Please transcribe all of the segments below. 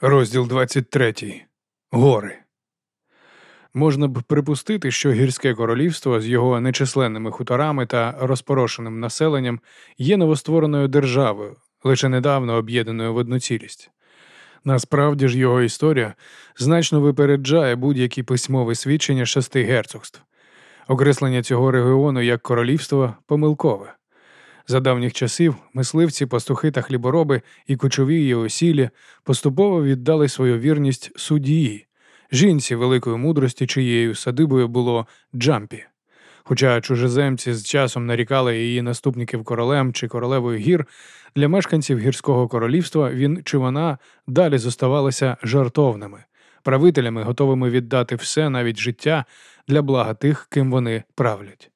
Розділ 23. Гори. Можна б припустити, що гірське королівство з його нечисленними хуторами та розпорошеним населенням є новоствореною державою, лише недавно об'єднаною в одну цілість. Насправді ж його історія значно випереджає будь-які письмові свідчення шести герцогств. Окреслення цього регіону як королівство помилкове. За давніх часів мисливці, пастухи та хлібороби і кочові і осілі поступово віддали свою вірність суддії, жінці великої мудрості, чиєю садибою було Джампі. Хоча чужеземці з часом нарікали її наступників королем чи королевою гір, для мешканців гірського королівства він чи вона далі зоставалися жартовними, правителями, готовими віддати все, навіть життя, для блага тих, ким вони правлять.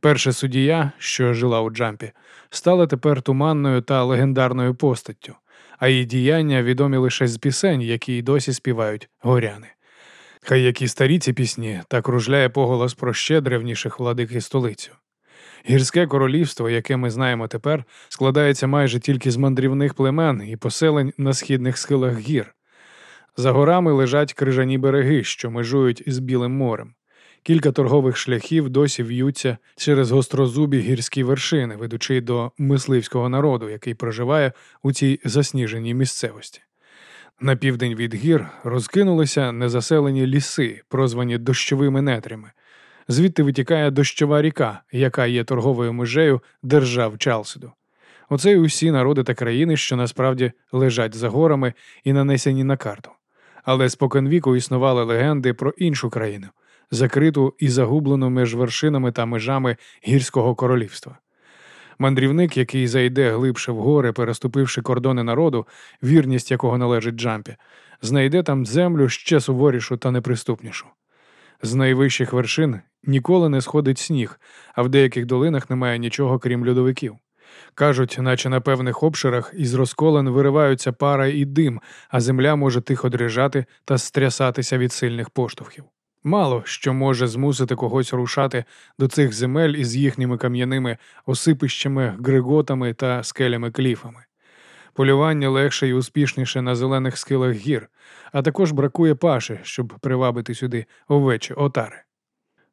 Перша суддія, що жила у Джампі, стала тепер туманною та легендарною постаттю, а її діяння відомі лише з пісень, які й досі співають горяни. Хай які старі ці пісні та кружляє поголос про ще древніших владик і столицю. Гірське королівство, яке ми знаємо тепер, складається майже тільки з мандрівних племен і поселень на східних схилах гір. За горами лежать крижані береги, що межують із Білим морем. Кілька торгових шляхів досі в'ються через гострозубі гірські вершини, ведучи до мисливського народу, який проживає у цій засніженій місцевості. На південь від гір розкинулися незаселені ліси, прозвані дощовими нетрями. Звідти витікає дощова ріка, яка є торговою межею держав Чалсиду. Оце й усі народи та країни, що насправді лежать за горами і нанесені на карту. Але споконвіку існували легенди про іншу країну, закриту і загублену між вершинами та межами гірського королівства. Мандрівник, який зайде глибше в гори, переступивши кордони народу, вірність якого належить Джампі, знайде там землю ще суворішу та неприступнішу. З найвищих вершин ніколи не сходить сніг, а в деяких долинах немає нічого крім льодовиків. Кажуть, наче на певних обширах із розколен вириваються пара і дим, а земля може тихо дрижати та стрясатися від сильних поштовхів. Мало що може змусити когось рушати до цих земель із їхніми кам'яними осипищами, григотами та скелями кліфами. Полювання легше і успішніше на зелених схилах гір, а також бракує паші, щоб привабити сюди овечі отари.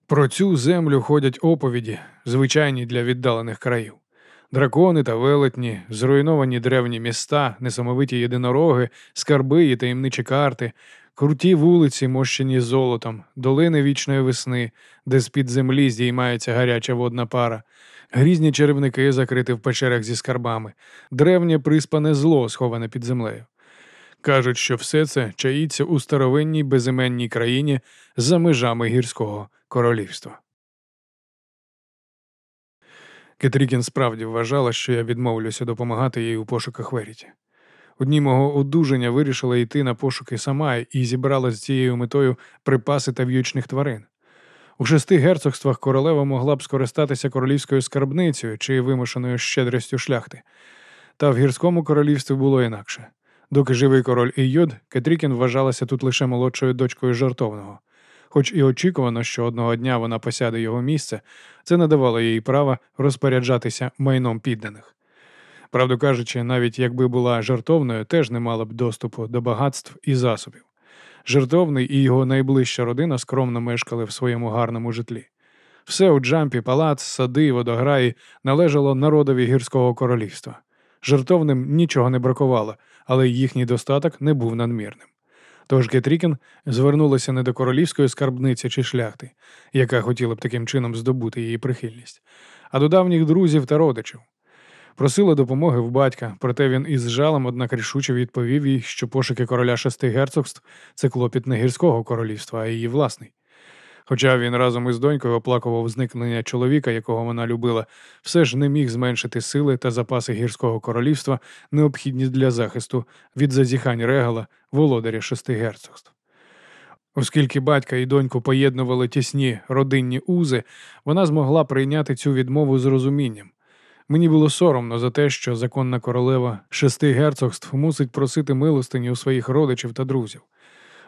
Про цю землю ходять оповіді, звичайні для віддалених країв. Дракони та велетні, зруйновані древні міста, несамовиті єдинороги, скарби і таємничі карти, Круті вулиці, мощені золотом, долини вічної весни, де з-під землі здіймається гаряча водна пара, грізні черевники, закриті в печерах зі скарбами, древнє приспане зло, сховане під землею. Кажуть, що все це чаїться у старовинній безіменній країні за межами гірського королівства. Кетрікін справді вважала, що я відмовлюся допомагати їй у пошуках Веріті. У дні мого одужання вирішила йти на пошуки сама і зібрала з цією метою припаси та в'ючних тварин. У шести герцогствах королева могла б скористатися королівською скарбницею чи вимушеною щедрістю шляхти. Та в гірському королівстві було інакше. Доки живий король Ійод, Кетрікін вважалася тут лише молодшою дочкою жартовного. Хоч і очікувано, що одного дня вона посяде його місце, це не давало їй права розпоряджатися майном підданих. Правду кажучи, навіть якби була жартовною, теж не мала б доступу до багатств і засобів. Жартовний і його найближча родина скромно мешкали в своєму гарному житлі. Все у Джампі, палац, сади водограї належало народові гірського королівства. Жартовним нічого не бракувало, але їхній достаток не був надмірним. Тож Кетрікін звернулася не до королівської скарбниці чи шляхти, яка хотіла б таким чином здобути її прихильність, а до давніх друзів та родичів. Просила допомоги в батька, проте він із жалем, однак рішуче відповів їй, що пошуки короля шести герцогств це клопіт не гірського королівства, а її власний. Хоча він разом із донькою оплакував зникнення чоловіка, якого вона любила, все ж не міг зменшити сили та запаси гірського королівства, необхідні для захисту від зазіхань регала, володаря шести герцогств. Оскільки батька і доньку поєднували тісні родинні узи, вона змогла прийняти цю відмову з розумінням. Мені було соромно за те, що законна королева шести герцогств мусить просити милостині у своїх родичів та друзів.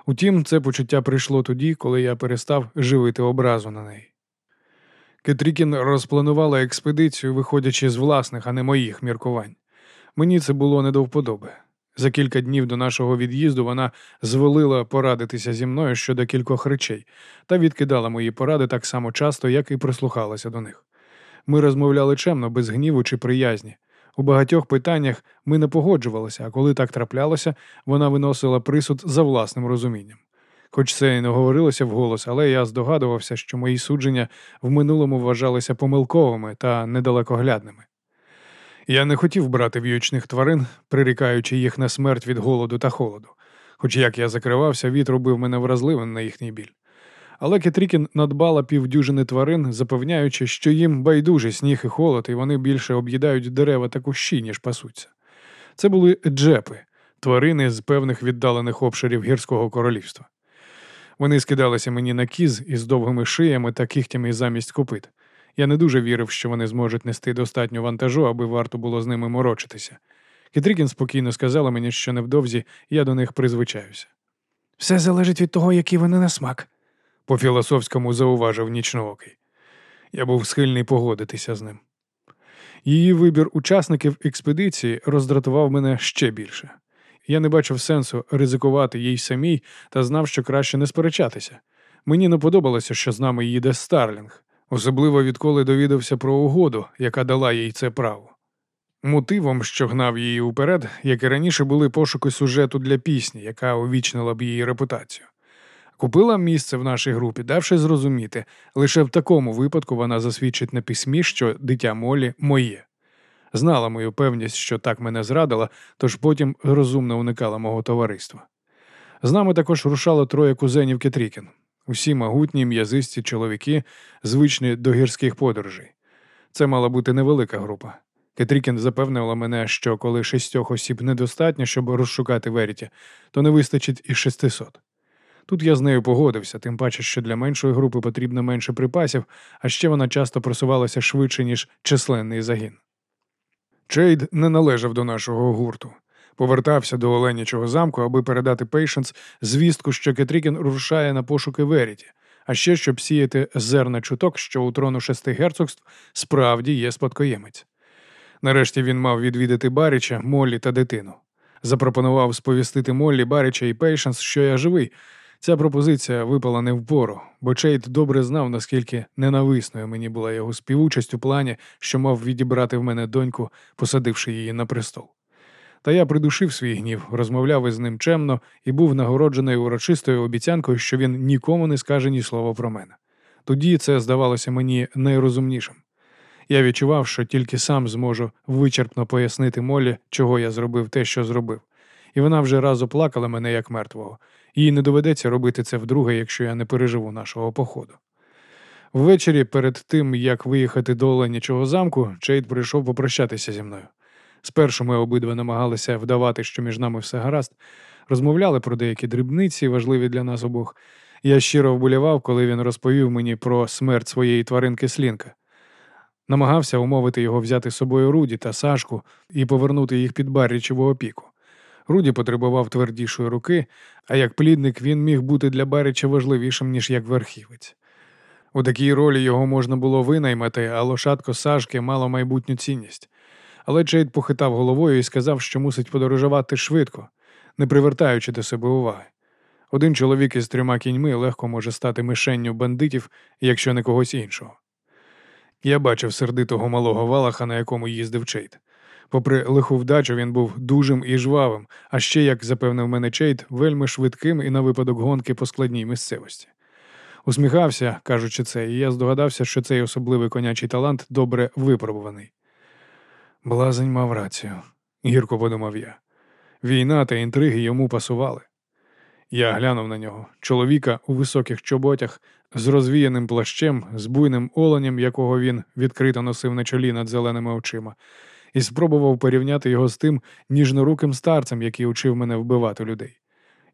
Утім, це почуття прийшло тоді, коли я перестав живити образу на неї. Кетрікін розпланувала експедицію, виходячи з власних, а не моїх міркувань. Мені це було не до вподоби. За кілька днів до нашого від'їзду вона звелила порадитися зі мною щодо кількох речей та відкидала мої поради так само часто, як і прислухалася до них. Ми розмовляли чемно, без гніву чи приязні. У багатьох питаннях ми не погоджувалися, а коли так траплялося, вона виносила присуд за власним розумінням. Хоч це і не говорилося вголос, але я здогадувався, що мої судження в минулому вважалися помилковими та недалекоглядними. Я не хотів брати в'ючних тварин, прирікаючи їх на смерть від голоду та холоду, хоч як я закривався, вітер робив мене вразливим на їхній біль. Але Кетрікін надбала півдюжини тварин, запевняючи, що їм байдуже сніг і холод, і вони більше об'їдають дерева та кущі, ніж пасуться. Це були джепи, тварини з певних віддалених обширів гірського королівства. Вони скидалися мені на кіз із довгими шиями та кігтями замість копит. Я не дуже вірив, що вони зможуть нести достатньо вантажу, аби варто було з ними морочитися. Кетрікін спокійно сказала мені, що невдовзі я до них призвичаюся. Все залежить від того, який вони на смак, по філософському зауважив нічноокий. Я був схильний погодитися з ним. Її вибір учасників експедиції роздратував мене ще більше. Я не бачив сенсу ризикувати їй самій та знав, що краще не сперечатися. Мені не подобалося, що з нами їде Старлінг, особливо відколи довідався про угоду, яка дала їй це право. Мотивом, що гнав її уперед, як і раніше, були пошуки сюжету для пісні, яка увічнила б її репутацію. Купила місце в нашій групі, давши зрозуміти, лише в такому випадку вона засвідчить на письмі, що дитя Молі моє. Знала мою певність, що так мене зрадила, тож потім розумно уникала мого товариства. З нами також рушало троє кузенів Кетрікін, усі могутні м'язисті чоловіки, звичні до гірських подорожей. Це мала бути невелика група. Кетрікін запевнила мене, що коли шістьох осіб недостатньо, щоб розшукати Веріті, то не вистачить і шестисот. Тут я з нею погодився, тим паче, що для меншої групи потрібно менше припасів, а ще вона часто просувалася швидше, ніж численний загін. Чейд не належав до нашого гурту. Повертався до Оленячого замку, аби передати Пейшенс звістку, що Кетрікін рушає на пошуки Веріті, а ще щоб сіяти зерна чуток, що у трону шести герцогств справді є спадкоємець. Нарешті він мав відвідати Баріча, Моллі та дитину. Запропонував сповістити Моллі, Баріча і Пейшенс, що я живий. Ця пропозиція випала не впору, бо Чейд добре знав, наскільки ненависною мені була його співучасть у плані, що мав відібрати в мене доньку, посадивши її на престол. Та я придушив свій гнів, розмовляв із ним чемно і був нагороджений урочистою обіцянкою, що він нікому не скаже ні слова про мене. Тоді це здавалося мені найрозумнішим. Я відчував, що тільки сам зможу вичерпно пояснити Молі, чого я зробив те, що зробив, і вона вже раз оплакала мене як мертвого. Їй не доведеться робити це вдруге, якщо я не переживу нашого походу. Ввечері, перед тим, як виїхати до Оленячого замку, Чейд прийшов попрощатися зі мною. Спершу ми обидва намагалися вдавати, що між нами все гаразд, розмовляли про деякі дрібниці, важливі для нас обох. Я щиро вболівав, коли він розповів мені про смерть своєї тваринки Слінка. Намагався умовити його взяти з собою Руді та Сашку і повернути їх під Баррічеву опіку. Руді потребував твердішої руки, а як плідник він міг бути для Барича важливішим, ніж як верхівець. У такій ролі його можна було винаймати, а лошадко Сашки мало майбутню цінність. Але Чейд похитав головою і сказав, що мусить подорожувати швидко, не привертаючи до себе уваги. Один чоловік із трьома кіньми легко може стати мишенню бандитів, якщо не когось іншого. Я бачив сердитого малого валаха, на якому їздив Чейд. Попри лиху вдачу, він був дужим і жвавим, а ще, як запевнив мене Чейд, вельми швидким і на випадок гонки по складній місцевості. Усміхався, кажучи це, і я здогадався, що цей особливий конячий талант добре випробуваний. Блазень мав рацію, гірко подумав я. Війна та інтриги йому пасували. Я глянув на нього, чоловіка у високих чоботях, з розвіяним плащем, з буйним оленем, якого він відкрито носив на чолі над зеленими очима, і спробував порівняти його з тим ніжноруким старцем, який учив мене вбивати людей.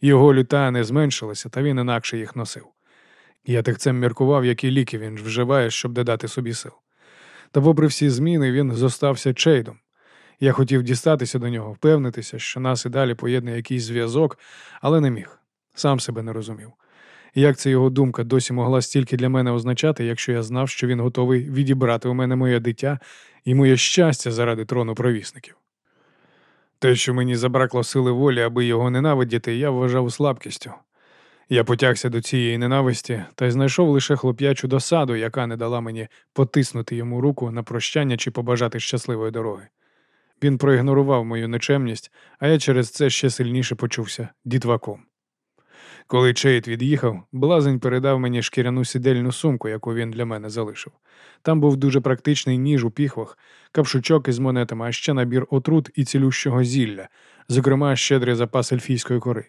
Його літа не зменшилися, та він інакше їх носив. Я тихцем міркував, які ліки він вживає, щоб додати собі сил. Та, попри всі зміни, він зостався чейдом. Я хотів дістатися до нього, впевнитися, що нас і далі поєднує якийсь зв'язок, але не міг. Сам себе не розумів. Як ця його думка досі могла стільки для мене означати, якщо я знав, що він готовий відібрати у мене моє дитя і моє щастя заради трону провісників? Те, що мені забракло сили волі, аби його ненавидіти, я вважав слабкістю. Я потягся до цієї ненависті та й знайшов лише хлоп'ячу досаду, яка не дала мені потиснути йому руку на прощання чи побажати щасливої дороги. Він проігнорував мою нечемність, а я через це ще сильніше почувся дітваком. Коли Чейт від'їхав, блазень передав мені шкіряну сідельну сумку, яку він для мене залишив. Там був дуже практичний ніж у піхвах, капшучок із монетами, а ще набір отрут і цілющого зілля, зокрема, щедрий запас ельфійської кори.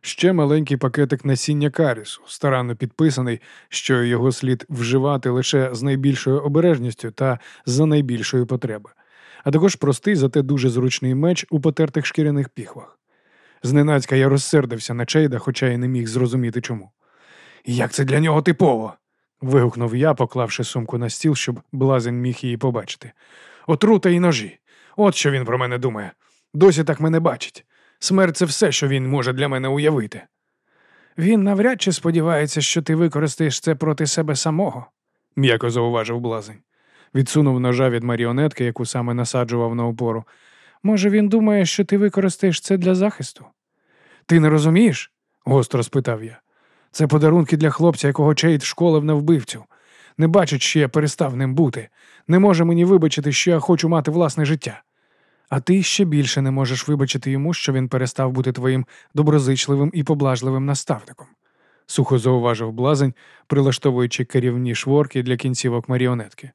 Ще маленький пакетик насіння карісу, старанно підписаний, що його слід вживати лише з найбільшою обережністю та за найбільшої потреби, а також простий, зате дуже зручний меч у потертих шкіряних піхвах. Зненацька я розсердився на Чейда, хоча й не міг зрозуміти чому. Як це для нього типово? вигукнув я, поклавши сумку на стіл, щоб блазень міг її побачити. Отрута і ножі. От що він про мене думає. Досі так мене бачить. Смерть це все, що він може для мене уявити. Він навряд чи сподівається, що ти використаєш це проти себе самого, м'яко зауважив блазень. Відсунув ножа від маріонетки, яку саме насаджував на опору. Може, він думає, що ти використаєш це для захисту? Ти не розумієш? гостро спитав я. Це подарунки для хлопця, якого Чейд школив на вбивцю. Не бачить, що я перестав ним бути. Не може мені вибачити, що я хочу мати власне життя. А ти ще більше не можеш вибачити йому, що він перестав бути твоїм доброзичливим і поблажливим наставником, сухо зауважив блазень, прилаштовуючи керівні шворки для кінцівок маріонетки.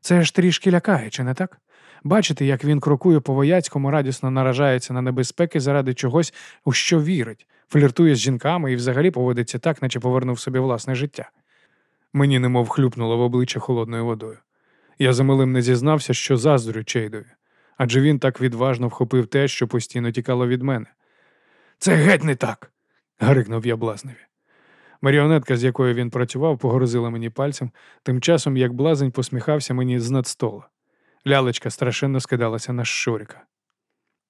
Це ж трішки лякає, чи не так? Бачити, як він крокує по вояцькому, радісно наражається на небезпеки заради чогось, у що вірить, фліртує з жінками і взагалі поводиться так, наче повернув собі власне життя. Мені немов хлюпнуло в обличчя холодною водою. Я за милим не зізнався, що заздрю Чейдові, адже він так відважно вхопив те, що постійно тікало від мене. Це геть не так. гарикнув я блазневі. Маріонетка, з якою він працював, погрозила мені пальцем, тим часом як блазень посміхався мені з над стола. Лялечка страшенно скидалася на Шуріка.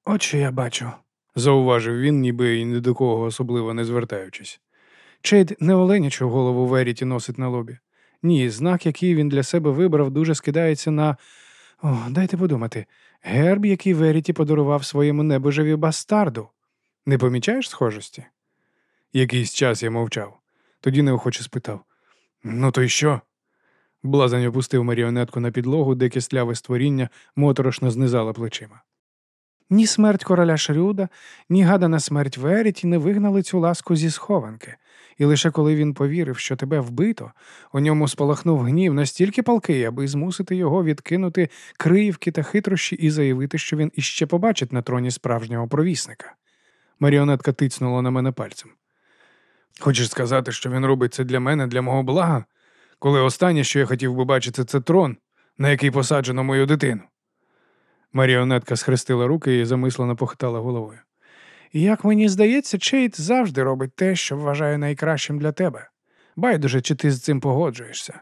От що я бачу, зауважив він, ніби й ні до кого особливо не звертаючись. Чейд не оленячу голову Веріті носить на лобі. Ні, знак, який він для себе вибрав, дуже скидається на. О, дайте подумати, герб, який Веріті подарував своєму небожеві бастарду. Не помічаєш схожості? Якийсь час я мовчав. Тоді неохоче спитав Ну, то й що? Блазень опустив маріонетку на підлогу, де кисляве створіння моторошно знизало плечима. Ні смерть короля Шрюда, ні гадана смерть Веріті не вигнали цю ласку зі схованки, і лише коли він повірив, що тебе вбито, у ньому спалахнув гнів настільки палкий, аби змусити його відкинути криївки та хитрощі і заявити, що він іще побачить на троні справжнього провісника. Маріонетка тицнула на мене пальцем. Хочеш сказати, що він робить це для мене, для мого блага? Коли останнє, що я хотів би бачити, це трон, на який посаджено мою дитину. Маріонетка схрестила руки і замислено похитала головою. Як мені здається, Чейт завжди робить те, що вважає найкращим для тебе. Байдуже, чи ти з цим погоджуєшся.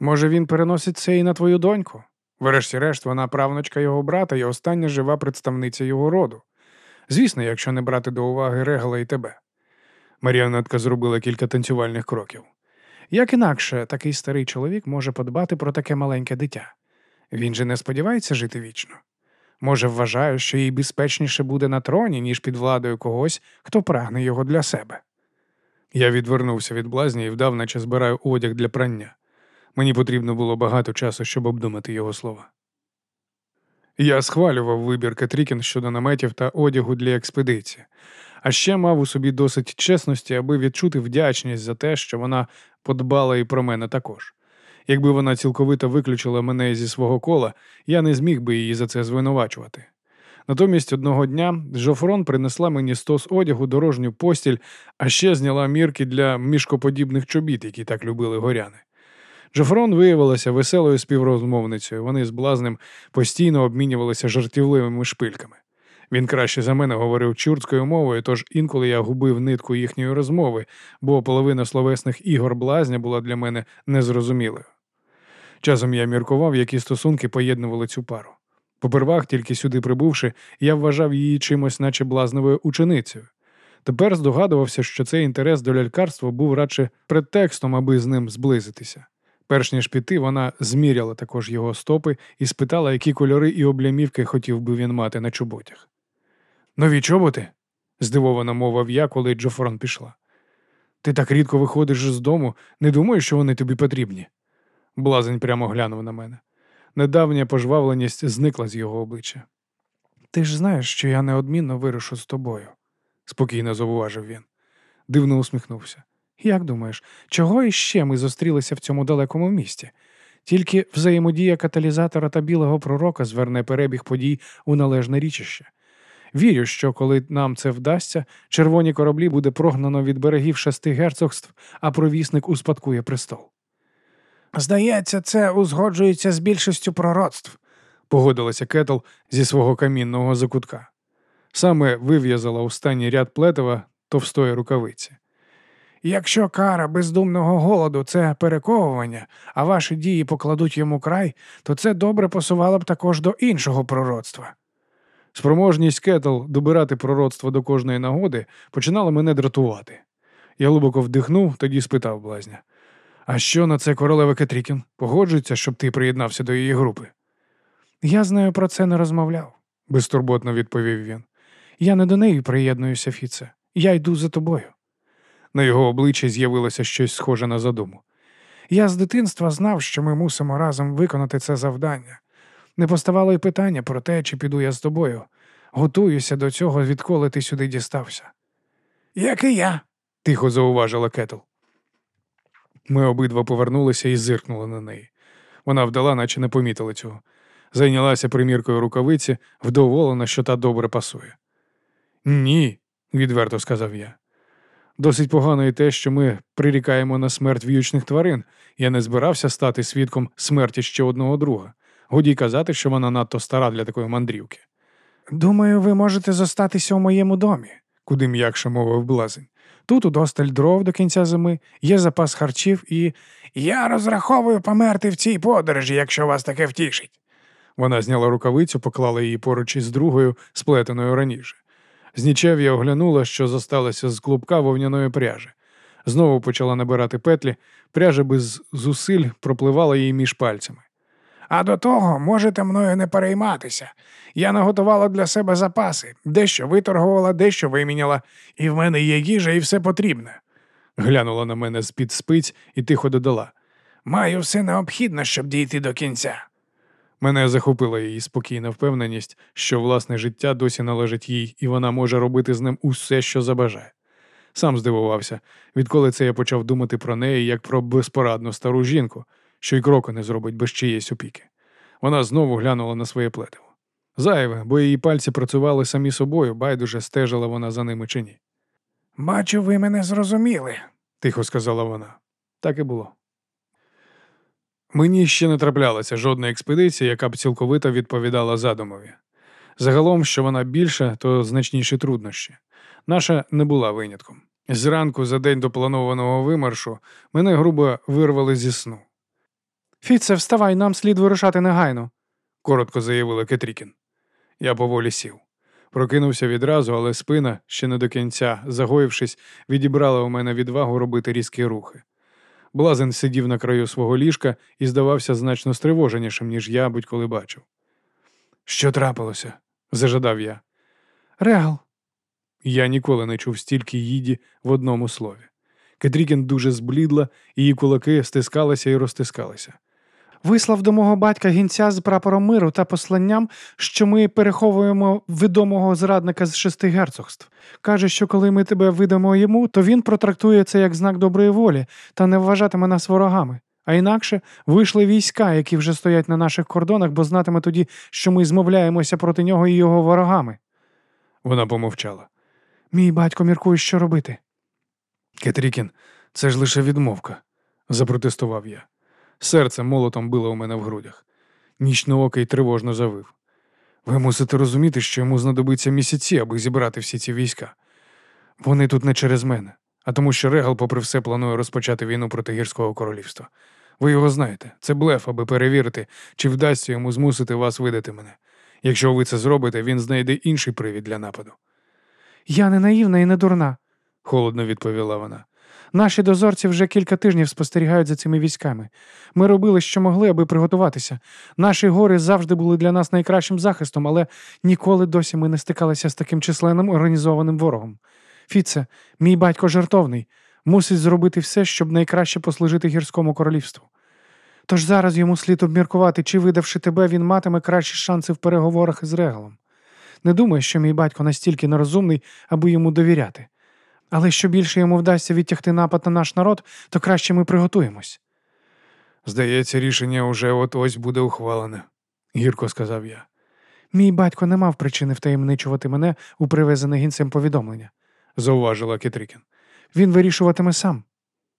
Може, він переносить це і на твою доньку? Врешті-решт, вона правнучка його брата і остання жива представниця його роду. Звісно, якщо не брати до уваги Регала і тебе. Маріонетка зробила кілька танцювальних кроків. Як інакше такий старий чоловік може подбати про таке маленьке дитя? Він же не сподівається жити вічно. Може, вважає, що їй безпечніше буде на троні, ніж під владою когось, хто прагне його для себе. Я відвернувся від блазні і вдав, наче збираю одяг для прання. Мені потрібно було багато часу, щоб обдумати його слова. Я схвалював вибір Кетрікін щодо наметів та одягу для експедиції, а ще мав у собі досить чесності, аби відчути вдячність за те, що вона подбала і про мене також. Якби вона цілковито виключила мене зі свого кола, я не зміг би її за це звинувачувати. Натомість одного дня Жофрон принесла мені стос одягу, дорожню постіль, а ще зняла мірки для мішкоподібних чобіт, які так любили горяни. Джофрон виявилася веселою співрозмовницею. Вони з блазнем постійно обмінювалися жартівливими шпильками. Він краще за мене говорив чуртською мовою, тож інколи я губив нитку їхньої розмови, бо половина словесних ігор блазня була для мене незрозумілою. Часом я міркував, які стосунки поєднували цю пару. Попервах, тільки сюди прибувши, я вважав її чимось, наче блазневою ученицею. Тепер здогадувався, що цей інтерес до лялькарства був радше предтекстом, аби з ним зблизитися. Перш ніж піти, вона зміряла також його стопи і спитала, які кольори і облямівки хотів би він мати на чоботях. Нові чоботи? здивовано мовив я, коли Джофрон пішла. Ти так рідко виходиш з дому, не думаєш, що вони тобі потрібні? Блазень прямо глянув на мене. Недавня пожвавленість зникла з його обличчя. Ти ж знаєш, що я неодмінно вирушу з тобою, спокійно зауважив він. Дивно усміхнувся. Як думаєш, чого іще ми зустрілися в цьому далекому місті? Тільки взаємодія каталізатора та білого пророка зверне перебіг подій у належне річище. Вірю, що коли нам це вдасться, червоні кораблі буде прогнано від берегів шести герцогств, а провісник успадкує престол. Здається, це узгоджується з більшістю пророцтв, погодилася Кетл зі свого камінного закутка. Саме вив'язала останній ряд плетива товстої рукавиці. Якщо кара бездумного голоду це перековування, а ваші дії покладуть йому край, то це добре посувало б також до іншого пророцтва. Спроможність Кетл добирати пророцтво до кожної нагоди починала мене дратувати. Я глибоко вдихнув, тоді спитав блазня. А що на це королева Кетрікін? Погоджується, щоб ти приєднався до її групи? Я з нею про це не розмовляв, безтурботно відповів він. Я не до неї приєднуюся, Фіце. Я йду за тобою. На його обличчі з'явилося щось схоже на задуму. Я з дитинства знав, що ми мусимо разом виконати це завдання. Не поставало й питання про те, чи піду я з тобою. Готуюся до цього, відколи ти сюди дістався. Як і я, тихо зауважила Кетл. Ми обидва повернулися і зиркнули на неї. Вона вдала, наче не помітила цього. Зайнялася приміркою рукавиці, вдоволена, що та добре пасує. Ні, відверто сказав я. Досить погано і те, що ми прирікаємо на смерть в'ючних тварин. Я не збирався стати свідком смерті ще одного друга. Годі казати, що вона надто стара для такої мандрівки. Думаю, ви можете зостатися у моєму домі, куди м'якше мовив блазень. Тут удосталь дров до кінця зими, є запас харчів і. Я розраховую померти в цій подорожі, якщо вас таке втішить. Вона зняла рукавицю, поклала її поруч із другою, сплетеною раніше. З нічев'я оглянула, що зосталося з клубка вовняної пряжі. Знову почала набирати петлі, пряжа без зусиль пропливала її між пальцями. А до того можете мною не перейматися. Я наготувала для себе запаси, дещо виторгувала, дещо виміняла, і в мене є їжа і все потрібне. Глянула на мене з-під спиць і тихо додала. Маю все необхідне, щоб дійти до кінця. Мене захопила її спокійна впевненість, що власне життя досі належить їй, і вона може робити з ним усе, що забажає. Сам здивувався, відколи це я почав думати про неї як про безпорадну стару жінку, що й кроку не зробить без чиєїсь опіки. Вона знову глянула на своє плетиво. Зайве, бо її пальці працювали самі собою, байдуже стежила вона за ними чи ні. Бачу, ви мене зрозуміли, тихо сказала вона. Так і було. Мені ще не траплялася жодна експедиція, яка б цілковито відповідала задумові. Загалом, що вона більша, то значніші труднощі. Наша не була винятком. Зранку, за день до планованого вимаршу, мене грубо вирвали зі сну. Фіце, вставай, нам слід вирушати негайно, коротко заявила Кетрікін. Я поволі сів. Прокинувся відразу, але спина, ще не до кінця, загоївшись, відібрала у мене відвагу робити різкі рухи. Блазен сидів на краю свого ліжка і здавався значно стривоженішим, ніж я будь-коли бачив. Що трапилося? зажадав я. Реал. Я ніколи не чув стільки їді в одному слові. Кетрікін дуже зблідла, її кулаки стискалися і розтискалися. Вислав до мого батька гінця з прапором миру та посланням, що ми переховуємо відомого зрадника з шести герцогств. Каже, що коли ми тебе видамо йому, то він протрактує це як знак доброї волі та не вважатиме нас ворогами. А інакше вийшли війська, які вже стоять на наших кордонах, бо знатиме тоді, що ми змовляємося проти нього і його ворогами. Вона помовчала. Мій батько міркує, що робити. Кетрікін, це ж лише відмовка, запротестував я. Серце молотом било у мене в грудях. Нічноокий тривожно завив. Ви мусите розуміти, що йому знадобиться місяці, аби зібрати всі ці війська. Вони тут не через мене, а тому, що Регал, попри все, планує розпочати війну проти гірського королівства. Ви його знаєте, це блеф, аби перевірити, чи вдасться йому змусити вас видати мене. Якщо ви це зробите, він знайде інший привід для нападу. Я не наївна і не дурна, холодно відповіла вона. Наші дозорці вже кілька тижнів спостерігають за цими військами. Ми робили, що могли, аби приготуватися. Наші гори завжди були для нас найкращим захистом, але ніколи досі ми не стикалися з таким численним організованим ворогом. Фіце, мій батько жартовний, мусить зробити все, щоб найкраще послужити гірському королівству. Тож зараз йому слід обміркувати, чи, видавши тебе, він матиме кращі шанси в переговорах із регалом. Не думаю, що мій батько настільки нерозумний, аби йому довіряти. Але що більше йому вдасться відтягти напад на наш народ, то краще ми приготуємось. Здається, рішення уже от ось буде ухвалене, гірко сказав я. Мій батько не мав причини втаємничувати мене у привезене гінцем повідомлення, зауважила Кетрікін. Він вирішуватиме сам.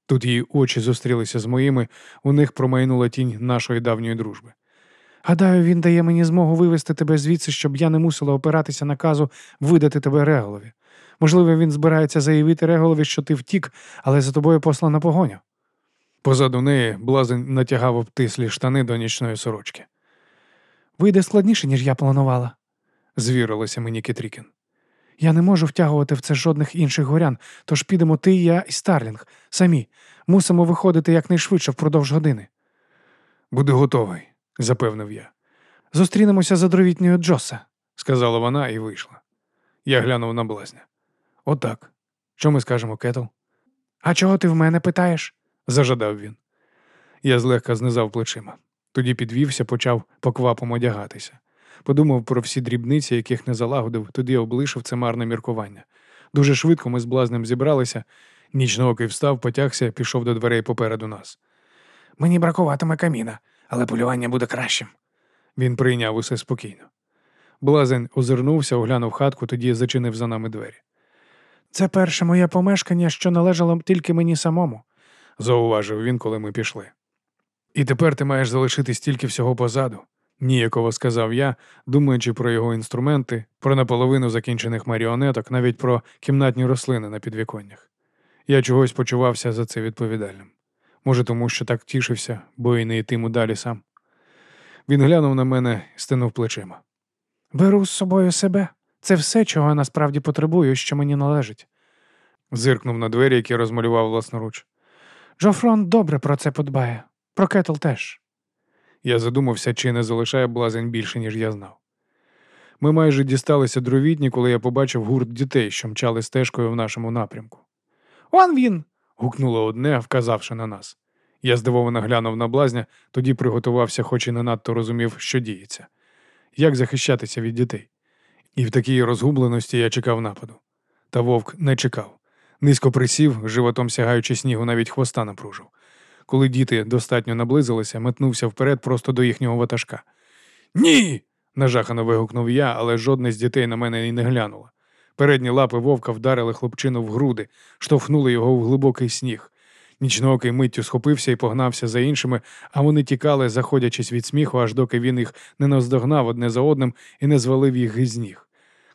Тут її очі зустрілися з моїми, у них промайнула тінь нашої давньої дружби. Гадаю, він дає мені змогу вивести тебе звідси, щоб я не мусила опиратися наказу видати тебе Реголові. Можливо, він збирається заявити Реголові, що ти втік, але за тобою послана погоню. Позаду неї блазень натягав обтислі штани до нічної сорочки. Вийде складніше, ніж я планувала, звірилася мені Кетрікін. Я не можу втягувати в це жодних інших горян, тож підемо ти, я і Старлінг. Самі. Мусимо виходити якнайшвидше впродовж години. Буду готовий, запевнив я. Зустрінемося за дровітньою Джоса, сказала вона і вийшла. Я глянув на блазня. Отак. Що ми скажемо, Кетл? А чого ти в мене питаєш? зажадав він. Я злегка знизав плечима. Тоді підвівся, почав поквапом одягатися. Подумав про всі дрібниці, яких не залагодив, тоді облишив це марне міркування. Дуже швидко ми з блазнем зібралися. Нічноокий встав, потягся, пішов до дверей попереду нас. Мені бракуватиме каміна, але полювання буде кращим. Він прийняв усе спокійно. Блазень озирнувся, оглянув хатку, тоді зачинив за нами двері. Це перше моє помешкання, що належало тільки мені самому, зауважив він, коли ми пішли. І тепер ти маєш залишити стільки всього позаду, ніяково сказав я, думаючи про його інструменти, про наполовину закінчених маріонеток, навіть про кімнатні рослини на підвіконнях. Я чогось почувався за це відповідальним. Може, тому що так тішився, бо й не йтиму далі сам. Він глянув на мене і стинув плечима. Беру з собою себе. Це все, чого я насправді потребую, що мені належить. Зиркнув на двері, які розмалював власноруч. Джофрон добре про це подбає, про кетл теж. Я задумався, чи не залишає блазень більше, ніж я знав. Ми майже дісталися дровітні, коли я побачив гурт дітей, що мчали стежкою в нашому напрямку. Он він. гукнуло одне, вказавши на нас. Я здивовано глянув на блазня, тоді приготувався, хоч і не надто розумів, що діється. Як захищатися від дітей? І в такій розгубленості я чекав нападу. Та вовк не чекав. Низько присів, животом сягаючи снігу, навіть хвоста напружив. Коли діти достатньо наблизилися, метнувся вперед просто до їхнього ватажка. Ні. нажахано вигукнув я, але жодне з дітей на мене і не глянуло. Передні лапи вовка вдарили хлопчину в груди, штовхнули його в глибокий сніг. Нічноокий миттю схопився і погнався за іншими, а вони тікали, заходячись від сміху, аж доки він їх не наздогнав одне за одним і не звалив їх із ніг.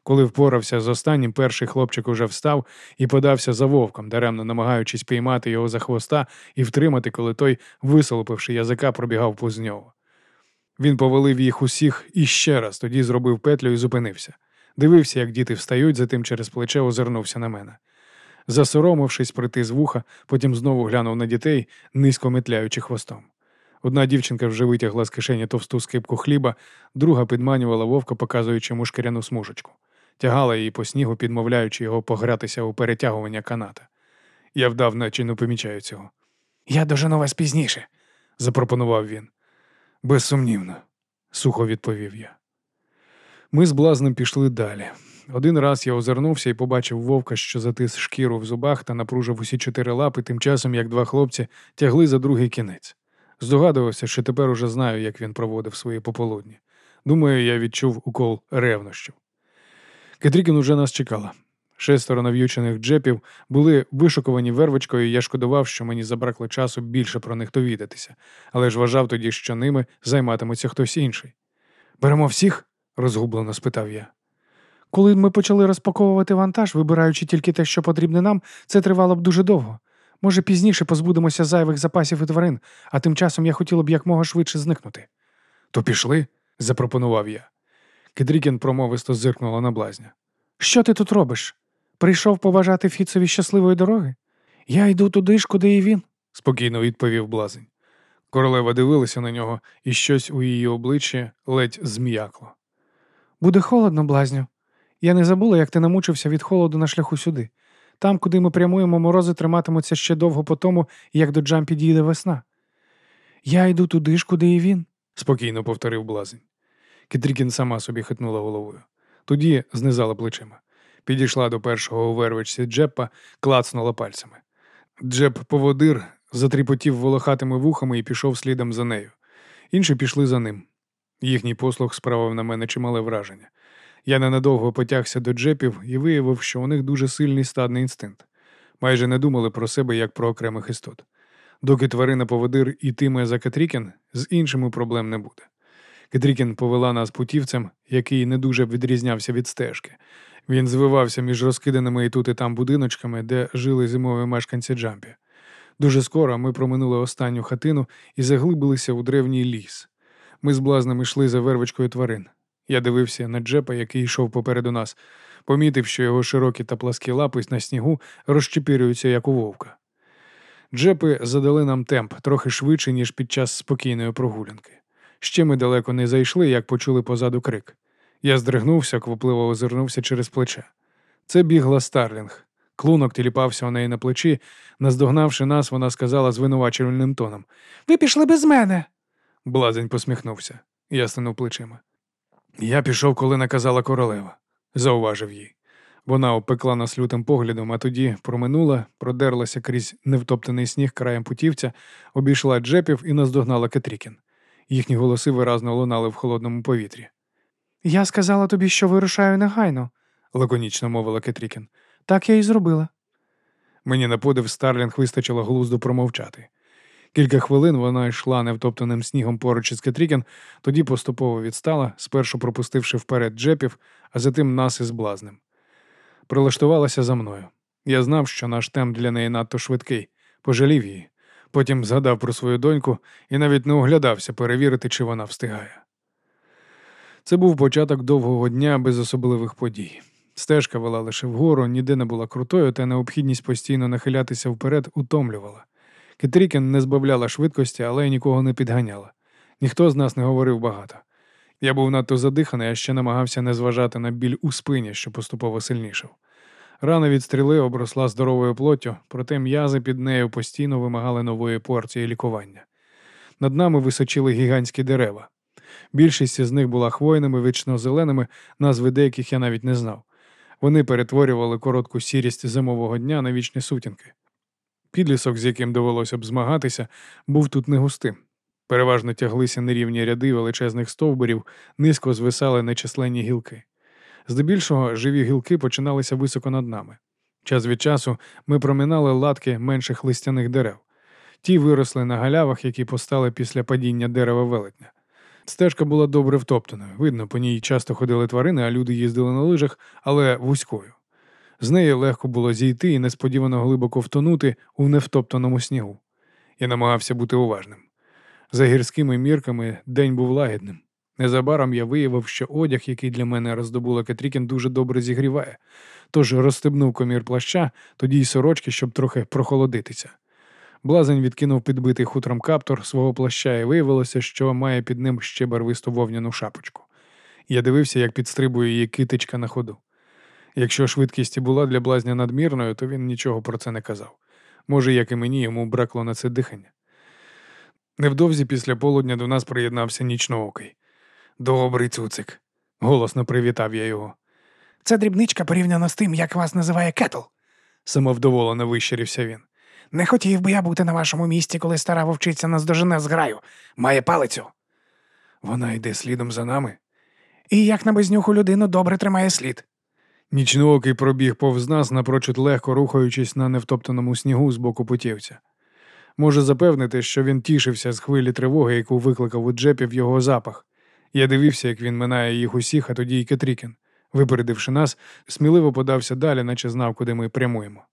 Коли впорався з останнім, перший хлопчик уже встав і подався за вовком, даремно намагаючись піймати його за хвоста і втримати, коли той, висолопивши язика, пробігав поз нього. Він повалив їх усіх іще раз, тоді зробив петлю і зупинився. Дивився, як діти встають, затим через плече озирнувся на мене. Засоромившись, притис вуха, потім знову глянув на дітей, низько метляючи хвостом. Одна дівчинка вже витягла з кишені товсту скипку хліба, друга підманювала вовка, показуючи йому шкіряну смужечку тягала її по снігу, підмовляючи його погратися у перетягування каната. Я вдав, наче не помічаю цього. Я дожену вас пізніше, запропонував він. Безсумнівно, сухо відповів я. Ми з блазнем пішли далі. Один раз я озирнувся і побачив вовка, що затис шкіру в зубах та напружив усі чотири лапи, тим часом як два хлопці тягли за другий кінець. Здогадувався, що тепер уже знаю, як він проводив свої пополудні. Думаю, я відчув укол ревнощів. Кетрікін уже нас чекала. Шестеро нав'ючених джепів були вишукувані вервочкою, і я шкодував, що мені забракло часу більше про них довідатися, але ж вважав тоді, що ними займатиметься хтось інший. Беремо всіх? розгублено спитав я. Коли ми почали розпаковувати вантаж, вибираючи тільки те, що потрібне нам, це тривало б дуже довго. Може, пізніше позбудемося зайвих запасів і тварин, а тим часом я хотіла б якмога швидше зникнути. То пішли? запропонував я. Кедрікін промовисто зиркнула на блазня. Що ти тут робиш? Прийшов побажати Фіцові щасливої дороги? Я йду туди ж, куди і він. спокійно відповів блазень. Королева дивилася на нього, і щось у її обличчі ледь зм'якло. Буде холодно, блазню. Я не забула, як ти намучився від холоду на шляху сюди. Там, куди ми прямуємо, морози триматимуться ще довго по тому, як до Джам підійде весна. Я йду туди ж, куди і він. спокійно повторив блазень. Кітрікін сама собі хитнула головою. Тоді знизала плечима. Підійшла до першого у вервичці Джеппа, клацнула пальцями. Джеп поводир затріпотів волохатими вухами і пішов слідом за нею. Інші пішли за ним. Їхній послуг справив на мене чимале враження. Я ненадовго потягся до джепів і виявив, що у них дуже сильний стадний інстинкт. Майже не думали про себе як про окремих істот. Доки тварина поводир ітиме за Катрікін, з іншими проблем не буде. Катрікін повела нас путівцем, який не дуже відрізнявся від стежки. Він звивався між розкиданими і тут і там будиночками, де жили зимові мешканці Джампі. Дуже скоро ми проминули останню хатину і заглибилися у древній ліс. Ми з блазнем йшли за вервочкою тварин. Я дивився на Джепа, який йшов попереду нас, помітив, що його широкі та пласкі лапи на снігу розчепірюються, як у вовка. Джепи задали нам темп трохи швидше, ніж під час спокійної прогулянки. Ще ми далеко не зайшли, як почули позаду крик. Я здригнувся, квапливо озирнувся через плече. Це бігла Старлінг. Клунок тіліпався у неї на плечі. Наздогнавши нас, вона сказала звинувачувальним тоном Ви пішли без мене. Блазень посміхнувся. Я стинув плечима. Я пішов, коли наказала королева, зауважив їй. Вона опекла нас лютим поглядом, а тоді проминула, продерлася крізь невтоптаний сніг краєм путівця, обійшла джепів і наздогнала Кетрікін. Їхні голоси виразно лунали в холодному повітрі. Я сказала тобі, що вирушаю негайно, лаконічно мовила Кетрікін. Так я і зробила. Мені на подив Старлінг вистачило глузду промовчати. Кілька хвилин вона йшла невтоптаним снігом поруч із Кетрікін, тоді поступово відстала, спершу пропустивши вперед джепів, а затим нас із блазнем. Прилаштувалася за мною. Я знав, що наш темп для неї надто швидкий, пожалів її. Потім згадав про свою доньку і навіть не оглядався перевірити, чи вона встигає. Це був початок довгого дня без особливих подій. Стежка вела лише вгору, ніде не була крутою, та необхідність постійно нахилятися вперед утомлювала. Кетрікін не збавляла швидкості, але й нікого не підганяла. Ніхто з нас не говорив багато. Я був надто задиханий, а ще намагався не зважати на біль у спині, що поступово сильнішав. Рана від стріли обросла здоровою плоттю, проте м'язи під нею постійно вимагали нової порції лікування. Над нами височили гігантські дерева. Більшість із них була хвойними, вічно зеленими, назви деяких я навіть не знав. Вони перетворювали коротку сірість зимового дня на вічні сутінки. Підлісок, з яким довелося б змагатися, був тут не густим. Переважно тяглися нерівні ряди величезних стовбурів, низько звисали нечисленні гілки. Здебільшого живі гілки починалися високо над нами. Час від часу ми проминали латки менших листяних дерев. Ті виросли на галявах, які постали після падіння дерева велетня. Стежка була добре втоптаною. Видно, по ній часто ходили тварини, а люди їздили на лижах, але вузькою. З неї легко було зійти і несподівано глибоко втонути у невтоптаному снігу. Я намагався бути уважним. За гірськими мірками день був лагідним. Незабаром я виявив, що одяг, який для мене роздобула Кетрікін, дуже добре зігріває, тож розстебнув комір плаща, тоді й сорочки, щоб трохи прохолодитися. Блазень відкинув підбитий хутром каптор свого плаща і виявилося, що має під ним ще барвисту вовняну шапочку. Я дивився, як підстрибує її китичка на ходу. Якщо швидкість була для блазня надмірною, то він нічого про це не казав. Може, як і мені, йому бракло на це дихання. Невдовзі після полудня до нас приєднався нічноокий. Добрий цуцик, голосно привітав я його. Це дрібничка порівняно з тим, як вас називає Кетл. самовдоволено вищирівся він. Не хотів би я бути на вашому місці, коли стара вовчиця наздожене зграю. Має палицю. Вона йде слідом за нами. І як на безнюху людину добре тримає слід. Нічноокий пробіг повз нас, напрочуд легко рухаючись на невтоптаному снігу з боку путівця. Можу запевнити, що він тішився з хвилі тривоги, яку викликав у Джепів його запах. Я дивився, як він минає їх усіх, а тоді й Кетрікін. Випередивши нас, сміливо подався далі, наче знав, куди ми прямуємо.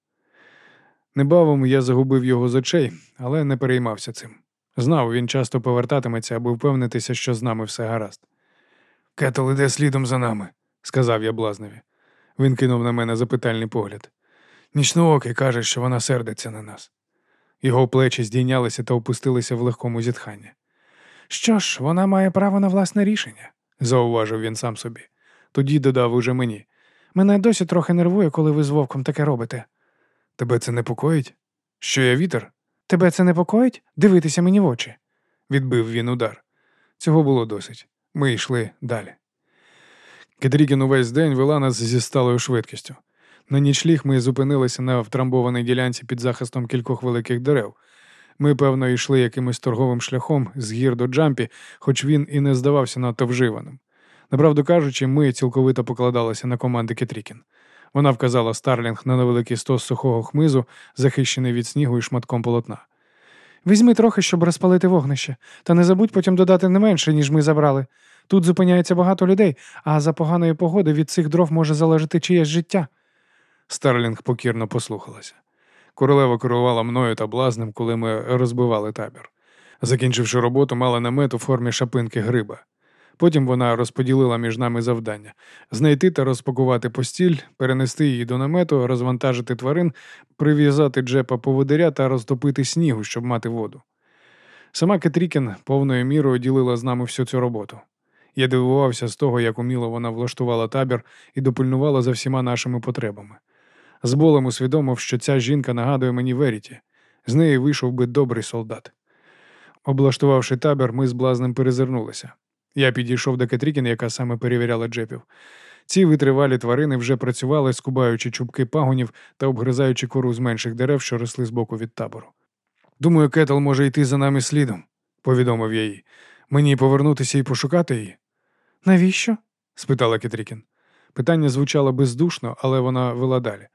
Небавом я загубив його з очей, але не переймався цим. Знав, він часто повертатиметься, аби впевнитися, що з нами все гаразд. Кетл іде слідом за нами, сказав я блазневі. Він кинув на мене запитальний погляд. Нічноокий каже, що вона сердиться на нас. Його плечі здійнялися та опустилися в легкому зітханні. Що ж, вона має право на власне рішення, зауважив він сам собі. Тоді додав уже мені. Мене досі трохи нервує, коли ви з вовком таке робите. Тебе це непокоїть? Що я вітер? Тебе це непокоїть? Дивитися мені в очі. Відбив він удар. Цього було досить. Ми йшли далі. Кетрікін увесь день вела нас зі сталою швидкістю. На нічліг ми зупинилися на втрамбованій ділянці під захистом кількох великих дерев. Ми, певно, йшли якимось торговим шляхом з гір до джампі, хоч він і не здавався надто вживаним. Направду кажучи, ми цілковито покладалися на команди Кетрікін. Вона вказала Старлінг на невеликий стос сухого хмизу, захищений від снігу і шматком полотна. Візьми трохи, щоб розпалити вогнище, та не забудь потім додати не менше, ніж ми забрали. Тут зупиняється багато людей, а за поганої погоди від цих дров може залежати чиєсь життя. Старлінг покірно послухалася. Королева керувала мною та блазнем, коли ми розбивали табір. Закінчивши роботу, мала намет у формі шапинки гриба. Потім вона розподілила між нами завдання знайти та розпакувати постіль, перенести її до намету, розвантажити тварин, прив'язати джепа поводиря та розтопити снігу, щоб мати воду. Сама Кетрікін повною мірою ділила з нами всю цю роботу. Я дивувався з того, як уміло вона влаштувала табір і допильнувала за всіма нашими потребами. З болем усвідомив, що ця жінка нагадує мені Веріті. З неї вийшов би добрий солдат. Облаштувавши табір, ми з блазнем перезирнулися. Я підійшов до Кетрікін, яка саме перевіряла джепів. Ці витривалі тварини вже працювали, скубаючи чубки пагонів та обгризаючи кору з менших дерев, що росли збоку від табору. Думаю, Кетл може йти за нами слідом, повідомив я їй. Мені повернутися і пошукати її. Навіщо? спитала Кетрікін. Питання звучало бездушно, але вона вела далі.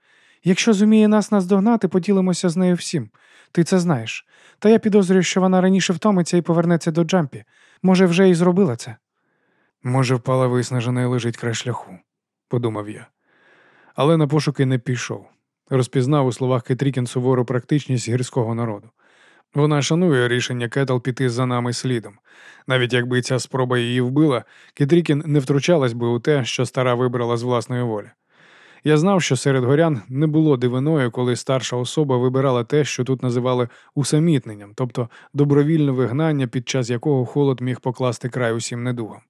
Якщо зуміє нас наздогнати, поділимося з нею всім. Ти це знаєш. Та я підозрюю, що вона раніше втомиться і повернеться до Джампі. Може, вже і зробила це. Може, впала виснажена і лежить край шляху, подумав я. Але на пошуки не пішов. Розпізнав у словах Кетрікін сувору практичність гірського народу. Вона шанує рішення Кетл піти за нами слідом. Навіть якби ця спроба її вбила, Кетрікін не втручалась би у те, що стара вибрала з власної волі. Я знав, що серед горян не було дивиною, коли старша особа вибирала те, що тут називали усамітненням, тобто добровільне вигнання, під час якого холод міг покласти край усім недугам.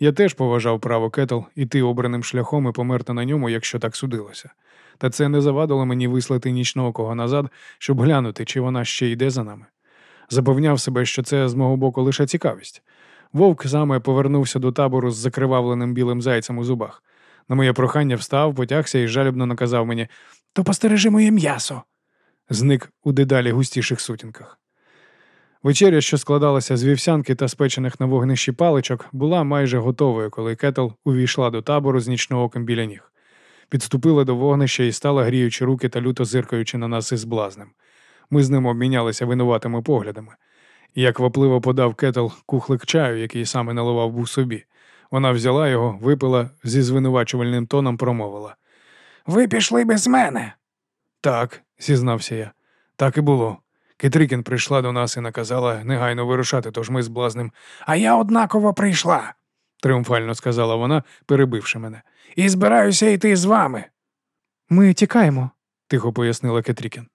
Я теж поважав право Кетл іти обраним шляхом і померти на ньому, якщо так судилося. Та це не завадило мені вислати нічного кого назад, щоб глянути, чи вона ще йде за нами. Запевняв себе, що це з мого боку лише цікавість. Вовк саме повернувся до табору з закривавленим білим зайцем у зубах. На моє прохання встав, потягся і жалібно наказав мені то постережи моє м'ясо. Зник у дедалі густіших сутінках. Вечеря, що складалася з вівсянки та спечених на вогнищі паличок, була майже готовою, коли Кетл увійшла до табору з нічного оком біля ніг. Підступила до вогнища і стала гріючи руки та люто зиркаючи на нас із блазнем. Ми з ним обмінялися винуватими поглядами. Я квапливо подав кетл кухлик чаю, який саме наливав був собі. Вона взяла його, випила зі звинувачувальним тоном промовила. Ви пішли без мене. Так, зізнався я. Так і було. Кетрікін прийшла до нас і наказала негайно вирушати, тож ми з блазнем. А я однаково прийшла, тріумфально сказала вона, перебивши мене. І збираюся йти з вами. Ми тікаємо, тихо пояснила Кетрікін.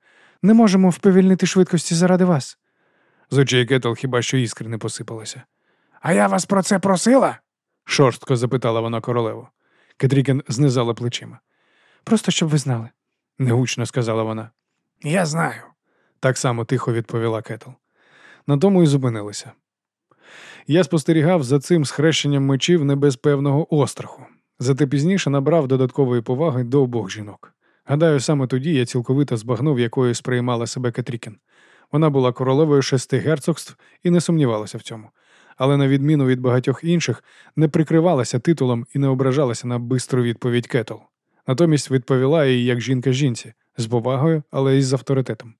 Не можемо вповільнити швидкості заради вас. З очей Кетл хіба що іскри не посипалося. А я вас про це просила? Шорстко запитала вона королеву. Кетрікін знизала плечима. Просто щоб ви знали, негучно сказала вона. Я знаю, так само тихо відповіла Кетл. На тому і зупинилися. Я спостерігав за цим схрещенням мечів не без певного остраху, зате пізніше набрав додаткової поваги до обох жінок. Гадаю, саме тоді я цілковито збагнув, якою сприймала себе Кетрікін. Вона була королевою шести герцогств і не сумнівалася в цьому, але, на відміну від багатьох інших, не прикривалася титулом і не ображалася на бистру відповідь Кетл. Натомість відповіла їй як жінка жінці, з повагою, але й з авторитетом.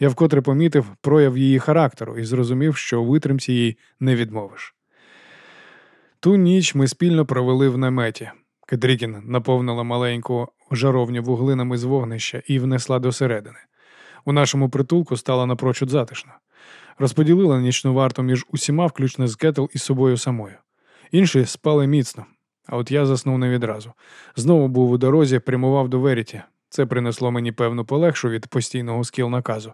Я вкотре помітив прояв її характеру і зрозумів, що у витримці їй не відмовиш. Ту ніч ми спільно провели в наметі. Кетрікін наповнила маленьку жаровню вуглинами з вогнища і внесла до середини. У нашому притулку стало напрочуд затишно. Розподілила нічну варту між усіма, включно з Кетл і собою самою. Інші спали міцно, а от я заснув не відразу. Знову був у дорозі, прямував до Веріті. Це принесло мені певну полегшу від постійного скіл наказу.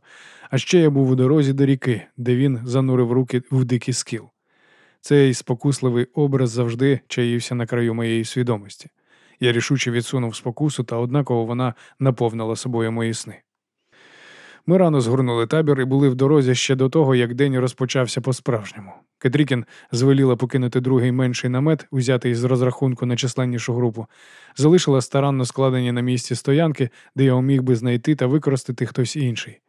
А ще я був у дорозі до ріки, де він занурив руки в дикий скіл. Цей спокусливий образ завжди чаївся на краю моєї свідомості. Я рішуче відсунув спокусу, та однаково вона наповнила собою мої сни. Ми рано згорнули табір і були в дорозі ще до того, як день розпочався по-справжньому. Кетрікін звеліла покинути другий менший намет, узятий з розрахунку на численнішу групу, залишила старанно складені на місці стоянки, де його міг би знайти та використати хтось інший.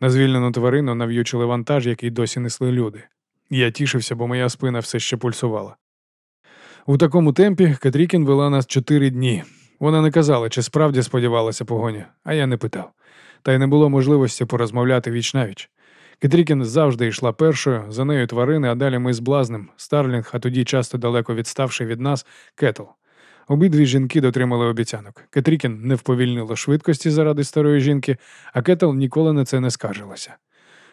На звільнену тварину нав'ючили вантаж, який досі несли люди. Я тішився, бо моя спина все ще пульсувала. У такому темпі Катрікін вела нас чотири дні. Вона не казала, чи справді сподівалася погоні, а я не питав. Та й не було можливості порозмовляти віч навіч. Кетрікін завжди йшла першою, за нею тварини, а далі ми з блазнем, Старлінг, а тоді часто далеко відставши від нас, Кетл. Обидві жінки дотримали обіцянок. Кетрікін не вповільнила швидкості заради старої жінки, а Кетл ніколи на це не скаржилася.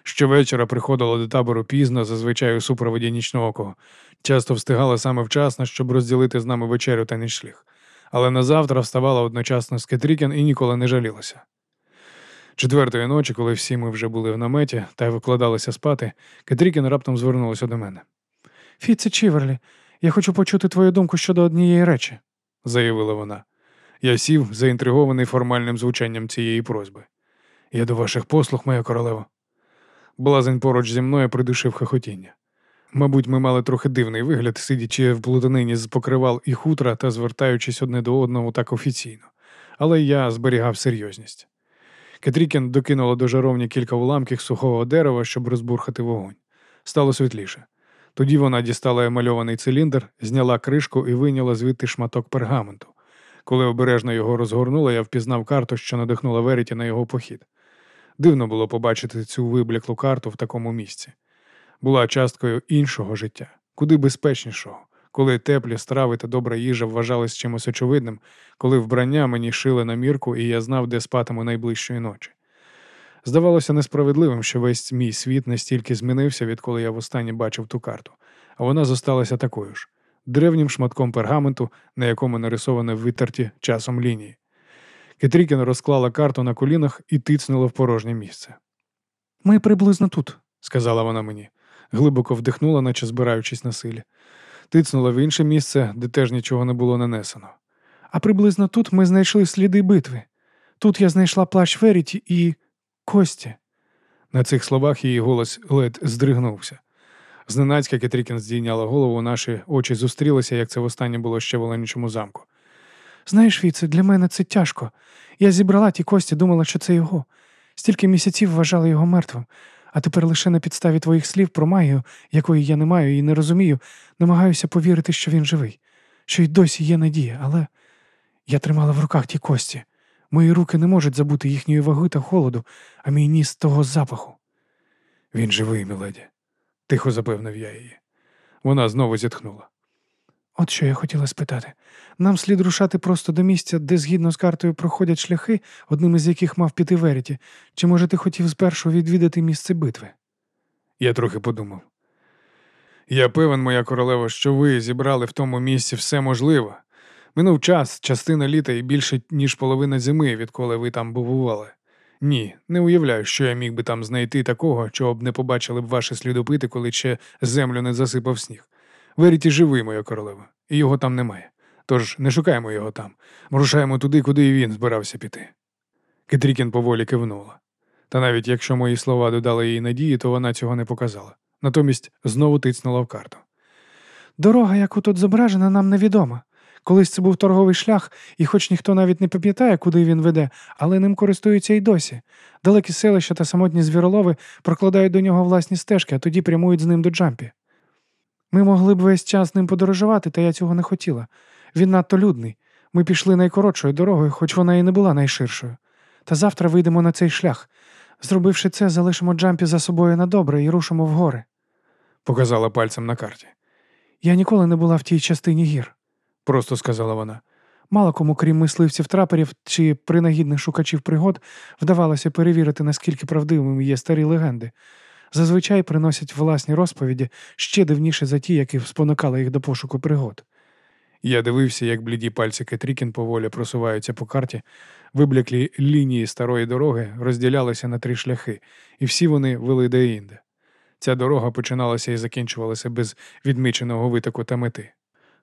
Щовечора приходила до табору пізно, зазвичай у супроводі нічного кого. Часто встигала саме вчасно, щоб розділити з нами вечерю та нічліг. Але на завтра вставала одночасно з Кетрікін і ніколи не жалілася. Четвертої ночі, коли всі ми вже були в наметі та викладалися спати, Кетрікін раптом звернулася до мене. Фіце Чіверлі, я хочу почути твою думку щодо однієї речі, заявила вона. Я сів, заінтригований формальним звучанням цієї просьби. Я до ваших послуг, моя королева. Блазень поруч зі мною придушив хохотіння. Мабуть, ми мали трохи дивний вигляд, сидячи в плутанині з покривал і хутра та звертаючись одне до одного так офіційно, але я зберігав серйозність. Кетрікін докинула до жаровні кілька уламків сухого дерева, щоб розбурхати вогонь. Стало світліше. Тоді вона дістала емальований циліндр, зняла кришку і вийняла звідти шматок пергаменту. Коли обережно його розгорнула, я впізнав карту, що надихнула Веріті на його похід. Дивно було побачити цю вибляклу карту в такому місці. Була часткою іншого життя, куди безпечнішого, коли теплі страви та добра їжа вважались чимось очевидним, коли вбрання мені шили на мірку, і я знав, де спатиму найближчої ночі. Здавалося несправедливим, що весь мій світ настільки змінився, відколи я востаннє бачив ту карту, а вона зосталася такою ж древнім шматком пергаменту, на якому нарисоване витерті часом лінії. Кетрікін розклала карту на колінах і тицнула в порожнє місце. Ми приблизно тут, сказала вона мені, глибоко вдихнула, наче збираючись на силі. Тицнула в інше місце, де теж нічого не було нанесено. А приблизно тут ми знайшли сліди битви. Тут я знайшла плащ Веріті і Кості. На цих словах її голос ледь здригнувся. Зненацька Кетрікін здійняла голову, наші очі зустрілися, як це востаннє було ще в Оленічому замку. Знаєш, Віце, для мене це тяжко. Я зібрала ті кості, думала, що це його. Стільки місяців вважали його мертвим, а тепер лише на підставі твоїх слів про магію, якої я не маю і не розумію, намагаюся повірити, що він живий, що й досі є надія, але я тримала в руках ті кості. Мої руки не можуть забути їхньої ваги та холоду, а мій ніс того запаху. Він живий, міледі, тихо запевнив я її. Вона знову зітхнула. От що я хотіла спитати. Нам слід рушати просто до місця, де згідно з картою проходять шляхи, одним із яких мав піти Веріті. Чи може ти хотів спершу відвідати місце битви? Я трохи подумав. Я певен, моя королева, що ви зібрали в тому місці все можливе. Минув час, частина літа і більше, ніж половина зими, відколи ви там бували. Ні, не уявляю, що я міг би там знайти такого, чого б не побачили б ваші слідопити, коли ще землю не засипав сніг. Веріті живий, моя королева, і його там немає. Тож не шукаємо його там, рушаємо туди, куди і він збирався піти. Кетрікін поволі кивнула. Та навіть якщо мої слова додали їй надії, то вона цього не показала. Натомість знову тицнула в карту. Дорога, яку тут зображена, нам невідома. Колись це був торговий шлях, і хоч ніхто навіть не пам'ятає, куди він веде, але ним користуються й досі. Далекі селища та самотні звіролови прокладають до нього власні стежки, а тоді прямують з ним до Джампі. Ми могли б весь час ним подорожувати, та я цього не хотіла. Він надто людний. Ми пішли найкоротшою дорогою, хоч вона і не була найширшою. Та завтра вийдемо на цей шлях. Зробивши це, залишимо Джампі за собою на добре і рушимо в гори. Показала пальцем на карті. Я ніколи не була в тій частині гір, просто сказала вона. Мало кому, крім мисливців траперів чи принагідних шукачів пригод, вдавалося перевірити, наскільки правдивими є старі легенди. Зазвичай приносять власні розповіді ще дивніше за ті, які спонукали їх до пошуку пригод. Я дивився, як бліді пальці Кетрікін поволі просуваються по карті, Вибляклі лінії старої дороги розділялися на три шляхи, і всі вони вели деінде. Ця дорога починалася і закінчувалася без відміченого витоку та мети.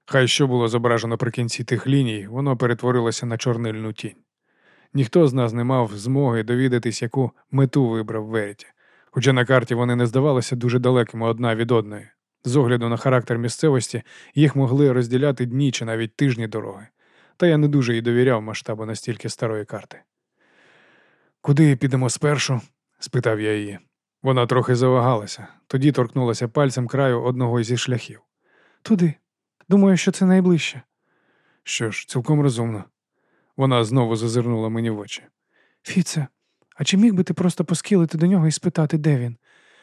Хай що було зображено при кінці тих ліній, воно перетворилося на чорнильну тінь. Ніхто з нас не мав змоги довідатись, яку мету вибрав Веріті, хоча на карті вони не здавалися дуже далекими одна від одної. З огляду на характер місцевості їх могли розділяти дні чи навіть тижні дороги, та я не дуже і довіряв масштабу настільки старої карти. Куди підемо спершу? спитав я її. Вона трохи завагалася, тоді торкнулася пальцем краю одного зі шляхів. Туди. Думаю, що це найближче. Що ж, цілком розумно. Вона знову зазирнула мені в очі. Фіце, а чи міг би ти просто поскілити до нього і спитати, де він?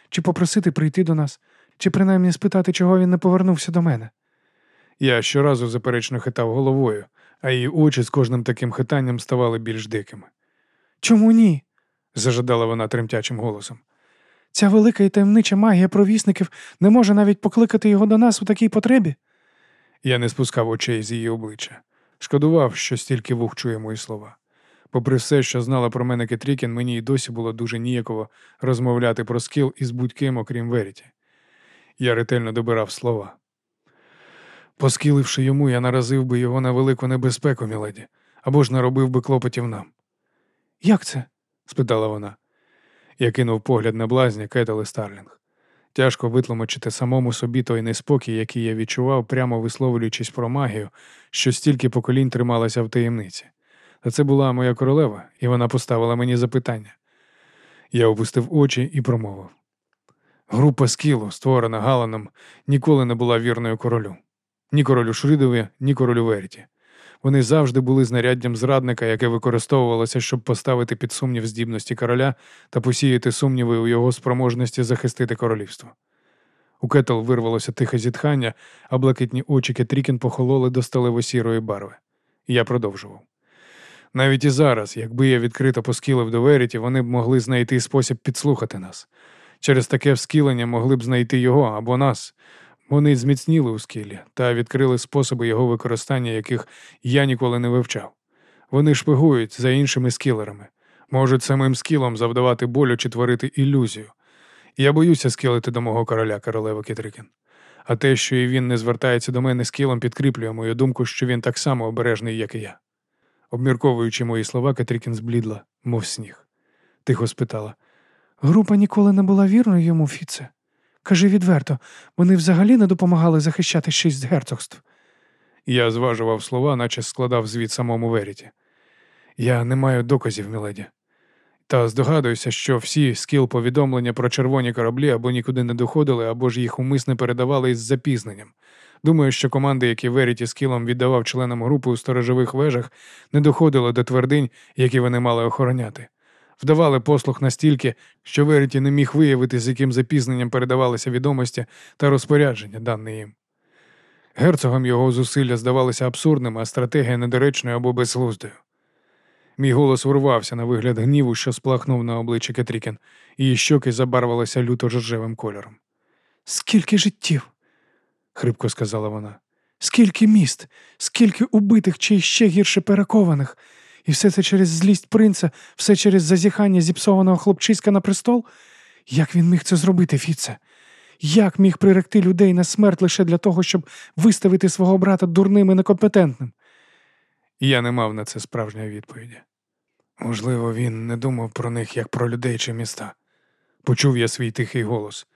Чи попросити прийти до нас, чи принаймні спитати, чого він не повернувся до мене? Я щоразу заперечно хитав головою, а її очі з кожним таким хитанням ставали більш дикими. Чому ні? зажадала вона тремтячим голосом. Ця велика і таємнича магія провісників не може навіть покликати його до нас у такій потребі. Я не спускав очей з її обличчя. Шкодував, що стільки вух чує мої слова. Попри все, що знала про мене Кетрікін, мені й досі було дуже ніяково розмовляти про скіл із будь-ким, окрім Веріті. Я ретельно добирав слова. Поскіливши йому, я наразив би його на велику небезпеку, міледі, або ж наробив би клопотів нам. Як це? спитала вона. Я кинув погляд на блазня Кетел Старлінг. Тяжко витлумачити самому собі той неспокій, який я відчував, прямо висловлюючись про магію, що стільки поколінь трималася в таємниці. Та це була моя королева, і вона поставила мені запитання. Я опустив очі і промовив. Група скілу, створена Галаном, ніколи не була вірною королю. Ні королю Шридові, ні королю Веріті. Вони завжди були знаряддям зрадника, яке використовувалося, щоб поставити під сумнів здібності короля та посіяти сумніви у його спроможності захистити королівство. У Кетл вирвалося тихе зітхання, а блакитні очі Кетрікін похололи до сталево-сірої барви. Я продовжував. Навіть і зараз, якби я відкрито поскілив до Веріті, вони б могли знайти спосіб підслухати нас. Через таке вскілення могли б знайти його або нас. Вони зміцніли у скілі та відкрили способи його використання, яких я ніколи не вивчав. Вони шпигують за іншими скілерами, можуть самим скілом завдавати болю чи творити ілюзію. Я боюся скілити до мого короля, королева Кетрикін. А те, що і він не звертається до мене скілом, підкріплює мою думку, що він так само обережний, як і я. Обмірковуючи мої слова, Катрікін зблідла, мов сніг. Тихо спитала. Група ніколи не була вірною йому, Фіце. Кажи відверто, вони взагалі не допомагали захищати шість герцогств. Я зважував слова, наче складав звіт самому Веріті. Я не маю доказів, міледі. Та здогадуюся, що всі скіл повідомлення про червоні кораблі або нікуди не доходили, або ж їх умисне передавали із запізненням. Думаю, що команди, які Веріті скілом віддавав членам групи у сторожових вежах, не доходили до твердинь, які вони мали охороняти вдавали послух настільки, що Веріті не міг виявити, з яким запізненням передавалися відомості та розпорядження, дані їм. Герцогам його зусилля здавалися абсурдними, а стратегія недоречною або безглуздою. Мій голос урвався на вигляд гніву, що сплахнув на обличчі Кетрікін, її щоки забарвалися люто жоржевим кольором. Скільки життів, хрипко сказала вона, скільки міст, скільки убитих чи ще гірше перекованих, і все це через злість принца, все через зазіхання зіпсованого хлопчиська на престол? Як він міг це зробити, Фіце? Як міг приректи людей на смерть лише для того, щоб виставити свого брата дурним і некомпетентним? Я не мав на це справжньої відповіді. Можливо, він не думав про них як про людей чи міста. Почув я свій тихий голос.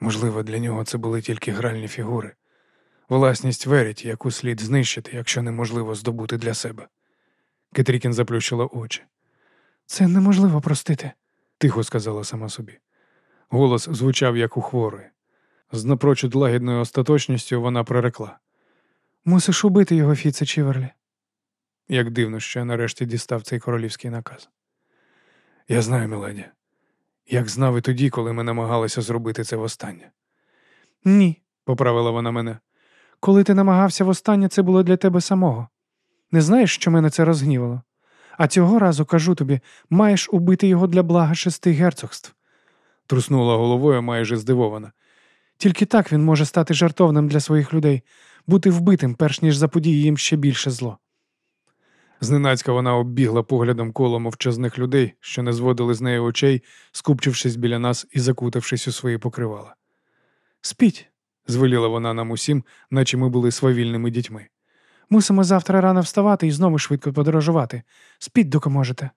Можливо, для нього це були тільки гральні фігури, власність верить, яку слід знищити, якщо неможливо здобути для себе. Кетрікін заплющила очі. Це неможливо простити, тихо сказала сама собі. Голос звучав, як у хворої. З напрочуд лагідною остаточністю вона прорекла. Мусиш убити його, Фіце Чіверлі. Як дивно, що я нарешті дістав цей королівський наказ. Я знаю, Меледі, як знав і тоді, коли ми намагалися зробити це востаннє. Ні, поправила вона мене. Коли ти намагався востаннє, це було для тебе самого. Не знаєш, що мене це розгнівало? А цього разу кажу тобі, маєш убити його для блага шести герцогств. Труснула головою майже здивована. Тільки так він може стати жартовним для своїх людей, бути вбитим, перш ніж заподіє їм ще більше зло. Зненацька вона оббігла поглядом коло мовчазних людей, що не зводили з неї очей, скупчившись біля нас і закутавшись у свої покривала. Спіть, звеліла вона нам усім, наче ми були свавільними дітьми. мусимо завтра рано вставати і знову швидко подорожувати. Спіть, доки можете.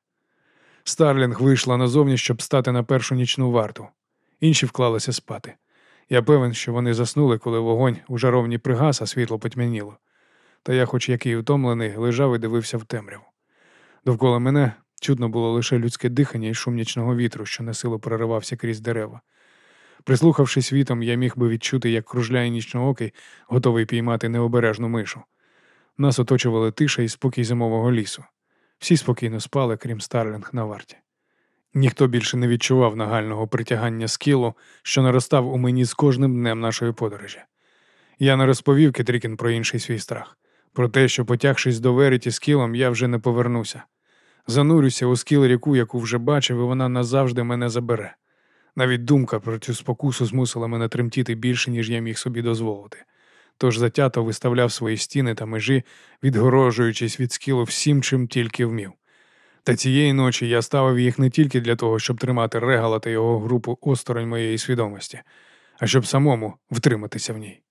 Старлінг вийшла назовні, щоб стати на першу нічну варту. Інші вклалися спати. Я певен, що вони заснули, коли вогонь у жаровні пригас, а світло потьмяніло. Та я, хоч який утомлений, лежав і дивився в темряву. Довкола мене чутно було лише людське дихання і шум нічного вітру, що насило проривався крізь дерева. Прислухавшись вітом, я міг би відчути, як кружляє нічноокий, готовий піймати необережну мишу. Нас оточували тиша і спокій зимового лісу. Всі спокійно спали, крім Старлінг на варті. Ніхто більше не відчував нагального притягання скілу, що наростав у мені з кожним днем нашої подорожі. Я не розповів Кетрікін про інший свій страх, про те, що, потягшись до Веріті скілом, я вже не повернуся. Занурюся у скіл ріку, яку вже бачив, і вона назавжди мене забере. Навіть думка про цю спокусу змусила мене тремтіти більше, ніж я міг собі дозволити. Тож затято виставляв свої стіни та межі, відгорожуючись від скілу всім, чим тільки вмів. Та цієї ночі я ставив їх не тільки для того, щоб тримати регала та його групу осторонь моєї свідомості, а щоб самому втриматися в ній.